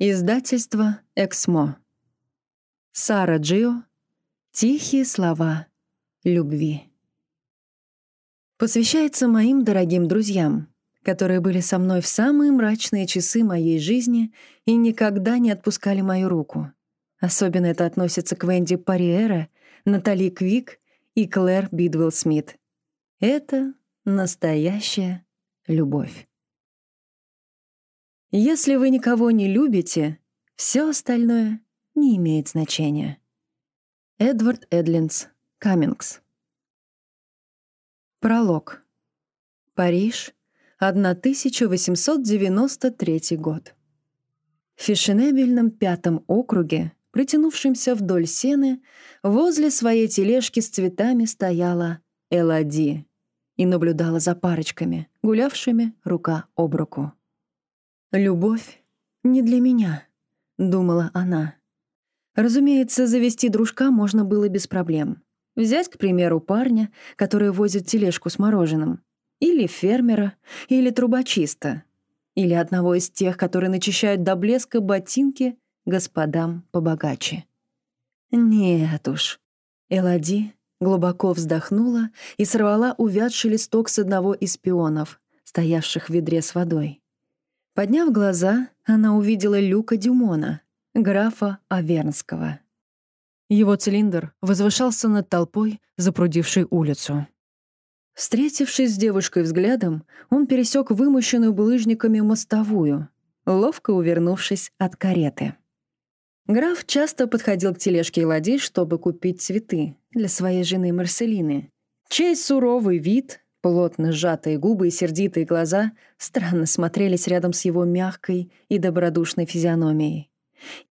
Издательство «Эксмо». Сара Джио. Тихие слова любви. Посвящается моим дорогим друзьям, которые были со мной в самые мрачные часы моей жизни и никогда не отпускали мою руку. Особенно это относится к Венди Париэра, Натали Квик и Клэр Бидвелл Смит. Это настоящая любовь. Если вы никого не любите, все остальное не имеет значения. Эдвард Эдлинс, Каммингс. Пролог. Париж, 1893 год. В фешенебельном пятом округе, притянувшемся вдоль сены, возле своей тележки с цветами стояла Элади и наблюдала за парочками, гулявшими рука об руку. «Любовь не для меня», — думала она. Разумеется, завести дружка можно было без проблем. Взять, к примеру, парня, который возит тележку с мороженым, или фермера, или трубочиста, или одного из тех, которые начищают до блеска ботинки господам побогаче. Нет уж. Элоди глубоко вздохнула и сорвала увядший листок с одного из пионов, стоявших в ведре с водой. Подняв глаза, она увидела Люка Дюмона, графа Авернского. Его цилиндр возвышался над толпой, запрудившей улицу. Встретившись с девушкой взглядом, он пересек вымощенную булыжниками мостовую, ловко увернувшись от кареты. Граф часто подходил к тележке Элади, чтобы купить цветы для своей жены Марселины, чей суровый вид Плотно сжатые губы и сердитые глаза странно смотрелись рядом с его мягкой и добродушной физиономией.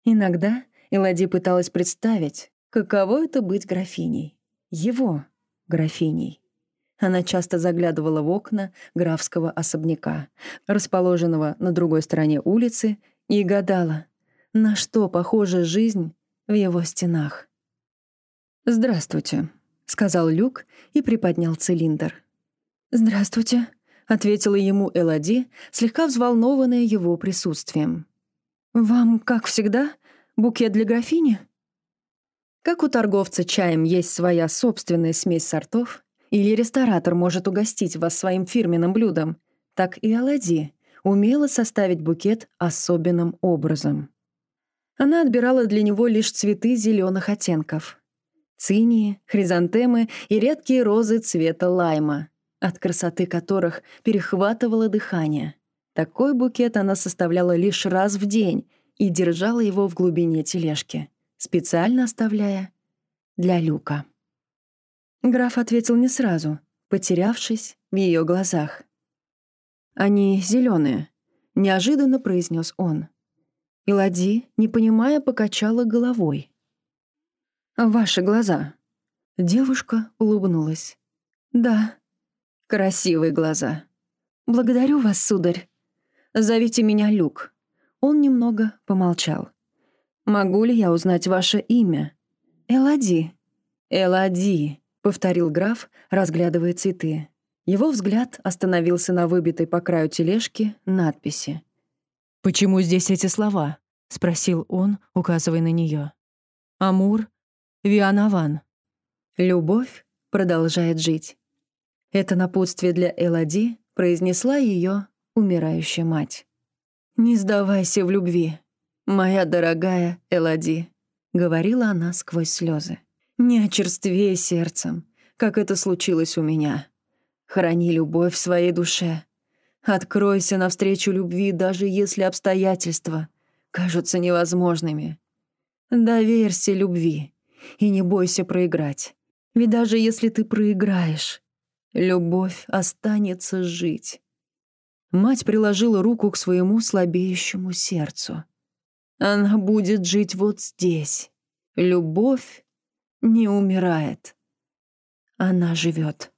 Иногда Элади пыталась представить, каково это быть графиней. Его графиней. Она часто заглядывала в окна графского особняка, расположенного на другой стороне улицы, и гадала, на что похожа жизнь в его стенах. «Здравствуйте», — сказал Люк и приподнял цилиндр. «Здравствуйте», — ответила ему Элоди, слегка взволнованная его присутствием. «Вам, как всегда, букет для графини?» Как у торговца чаем есть своя собственная смесь сортов, или ресторатор может угостить вас своим фирменным блюдом, так и Аладди умела составить букет особенным образом. Она отбирала для него лишь цветы зеленых оттенков. Цинии, хризантемы и редкие розы цвета лайма — от красоты которых перехватывало дыхание. Такой букет она составляла лишь раз в день и держала его в глубине тележки, специально оставляя для Люка. Граф ответил не сразу, потерявшись в ее глазах. «Они зеленые, неожиданно произнес он. И Лади, не понимая, покачала головой. «Ваши глаза». Девушка улыбнулась. «Да, Красивые глаза. Благодарю вас, сударь. Зовите меня Люк. Он немного помолчал. Могу ли я узнать ваше имя? Элади. Элади, повторил граф, разглядывая цветы. Его взгляд остановился на выбитой по краю тележки надписи. «Почему здесь эти слова?» — спросил он, указывая на нее. «Амур, Вианаван. Любовь продолжает жить». Это напутствие для Элади произнесла ее умирающая мать. «Не сдавайся в любви, моя дорогая Элади», — говорила она сквозь слезы. «Не очерствей сердцем, как это случилось у меня. Храни любовь в своей душе. Откройся навстречу любви, даже если обстоятельства кажутся невозможными. Доверься любви и не бойся проиграть. Ведь даже если ты проиграешь, Любовь останется жить. Мать приложила руку к своему слабеющему сердцу. Она будет жить вот здесь. Любовь не умирает. Она живет.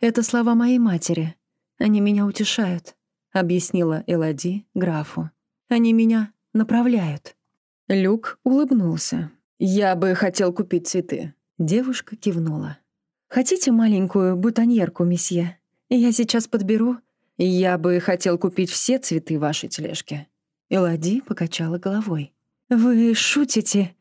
Это слова моей матери. Они меня утешают, объяснила Элади графу. Они меня направляют. Люк улыбнулся. Я бы хотел купить цветы. Девушка кивнула. «Хотите маленькую бутоньерку, месье? Я сейчас подберу. Я бы хотел купить все цветы вашей тележки». Элоди покачала головой. «Вы шутите?»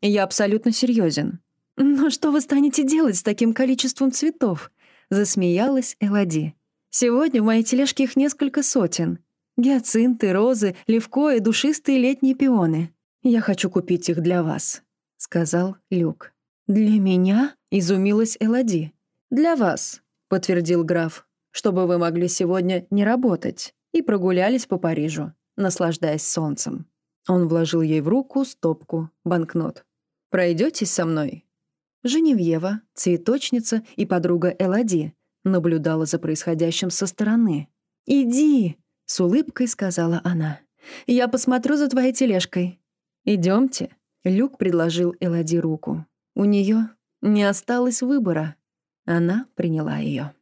«Я абсолютно серьезен. «Но что вы станете делать с таким количеством цветов?» Засмеялась Элоди. «Сегодня в моей тележке их несколько сотен. Гиацинты, розы, левко и душистые летние пионы. Я хочу купить их для вас», — сказал Люк. «Для меня?» — изумилась Элоди. «Для вас», — подтвердил граф, «чтобы вы могли сегодня не работать и прогулялись по Парижу, наслаждаясь солнцем». Он вложил ей в руку стопку банкнот. «Пройдетесь со мной?» Женевьева, цветочница и подруга Элоди наблюдала за происходящим со стороны. «Иди!» — с улыбкой сказала она. «Я посмотрю за твоей тележкой». Идемте. Люк предложил Элоди руку. У нее не осталось выбора. Она приняла ее.